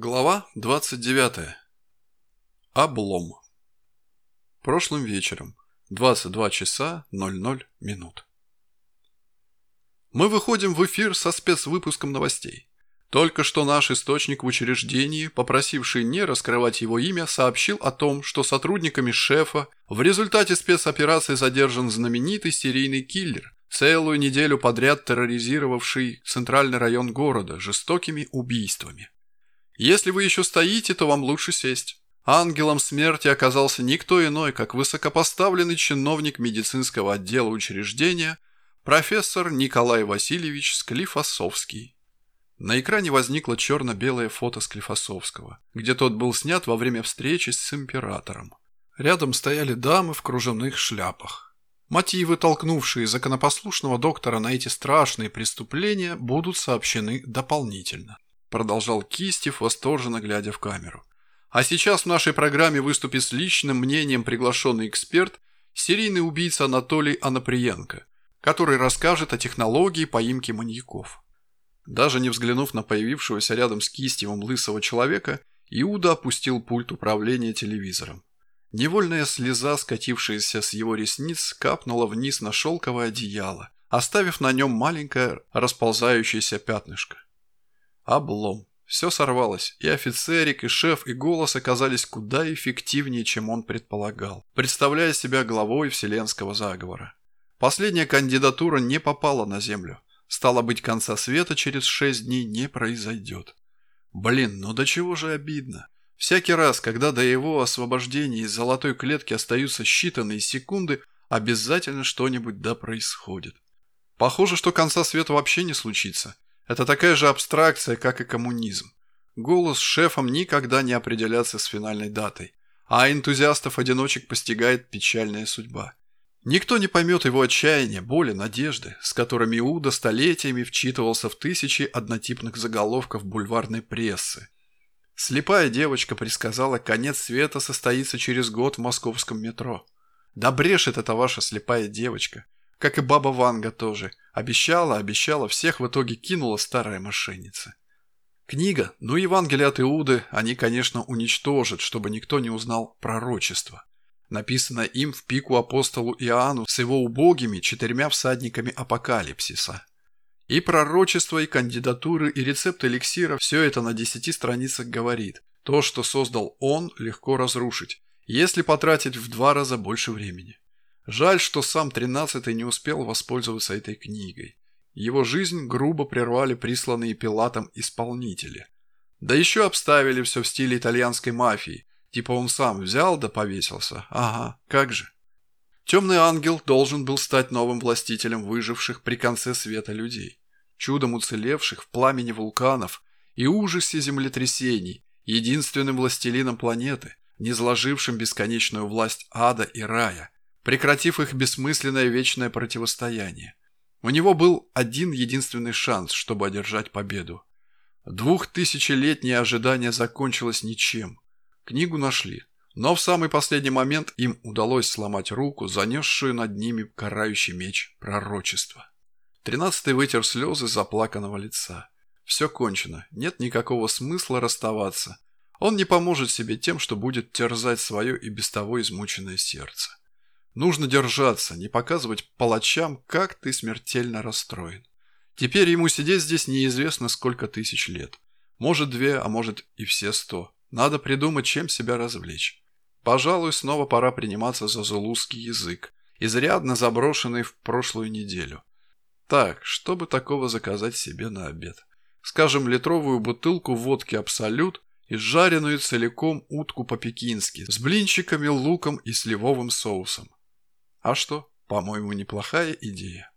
Глава 29. Облом. Прошлым вечером. 22 часа 00 минут. Мы выходим в эфир со спецвыпуском новостей. Только что наш источник в учреждении, попросивший не раскрывать его имя, сообщил о том, что сотрудниками шефа в результате спецоперации задержан знаменитый серийный киллер, целую неделю подряд терроризировавший центральный район города жестокими убийствами. Если вы еще стоите, то вам лучше сесть. Ангелом смерти оказался никто иной, как высокопоставленный чиновник медицинского отдела учреждения, профессор Николай Васильевич Склифосовский. На экране возникло черно-белое фото Склифосовского, где тот был снят во время встречи с императором. Рядом стояли дамы в кружевных шляпах. Мотивы, толкнувшие законопослушного доктора на эти страшные преступления, будут сообщены дополнительно. Продолжал Кистев, восторженно глядя в камеру. А сейчас в нашей программе выступит с личным мнением приглашенный эксперт, серийный убийца Анатолий Анаприенко, который расскажет о технологии поимки маньяков. Даже не взглянув на появившегося рядом с Кистевым лысого человека, Иуда опустил пульт управления телевизором. Невольная слеза, скатившаяся с его ресниц, капнула вниз на шелковое одеяло, оставив на нем маленькое расползающееся пятнышко. Облом. Все сорвалось. И офицерик, и шеф, и голос оказались куда эффективнее, чем он предполагал, представляя себя главой вселенского заговора. Последняя кандидатура не попала на землю. Стало быть, конца света через шесть дней не произойдет. Блин, ну до чего же обидно. Всякий раз, когда до его освобождения из золотой клетки остаются считанные секунды, обязательно что-нибудь да происходит. Похоже, что конца света вообще не случится. Это такая же абстракция, как и коммунизм. Голос шефом никогда не определяться с финальной датой, а энтузиастов-одиночек постигает печальная судьба. Никто не поймет его отчаяния, боли, надежды, с которыми Иуда столетиями вчитывался в тысячи однотипных заголовков бульварной прессы. Слепая девочка предсказала, конец света состоится через год в московском метро. Да брешет эта ваша слепая девочка. Как и баба Ванга тоже. Обещала, обещала, всех в итоге кинула старая мошенница. Книга, ну Евангелие от Иуды, они, конечно, уничтожат, чтобы никто не узнал пророчество. Написано им в пику апостолу Иоанну с его убогими четырьмя всадниками апокалипсиса. И пророчество, и кандидатуры, и рецепт эликсира – все это на десяти страницах говорит. То, что создал он, легко разрушить, если потратить в два раза больше времени. Жаль, что сам тринадцатый не успел воспользоваться этой книгой. Его жизнь грубо прервали присланные Пилатом исполнители. Да еще обставили все в стиле итальянской мафии. Типа он сам взял да повесился. Ага, как же. Темный ангел должен был стать новым властителем выживших при конце света людей. Чудом уцелевших в пламени вулканов и ужасе землетрясений, единственным властелином планеты, низложившим бесконечную власть ада и рая – прекратив их бессмысленное вечное противостояние. У него был один единственный шанс, чтобы одержать победу. Двухтысячелетнее ожидание закончилось ничем. Книгу нашли, но в самый последний момент им удалось сломать руку, занесшую над ними карающий меч пророчества. Тринадцатый вытер слезы заплаканного лица. Все кончено, нет никакого смысла расставаться. Он не поможет себе тем, что будет терзать свое и без того измученное сердце. Нужно держаться, не показывать палачам, как ты смертельно расстроен. Теперь ему сидеть здесь неизвестно сколько тысяч лет. Может две, а может и все сто. Надо придумать, чем себя развлечь. Пожалуй, снова пора приниматься за зулузский язык, изрядно заброшенный в прошлую неделю. Так, чтобы такого заказать себе на обед? Скажем, литровую бутылку водки «Абсолют» и жареную целиком утку по-пекински с блинчиками, луком и сливовым соусом. А что, по-моему, неплохая идея.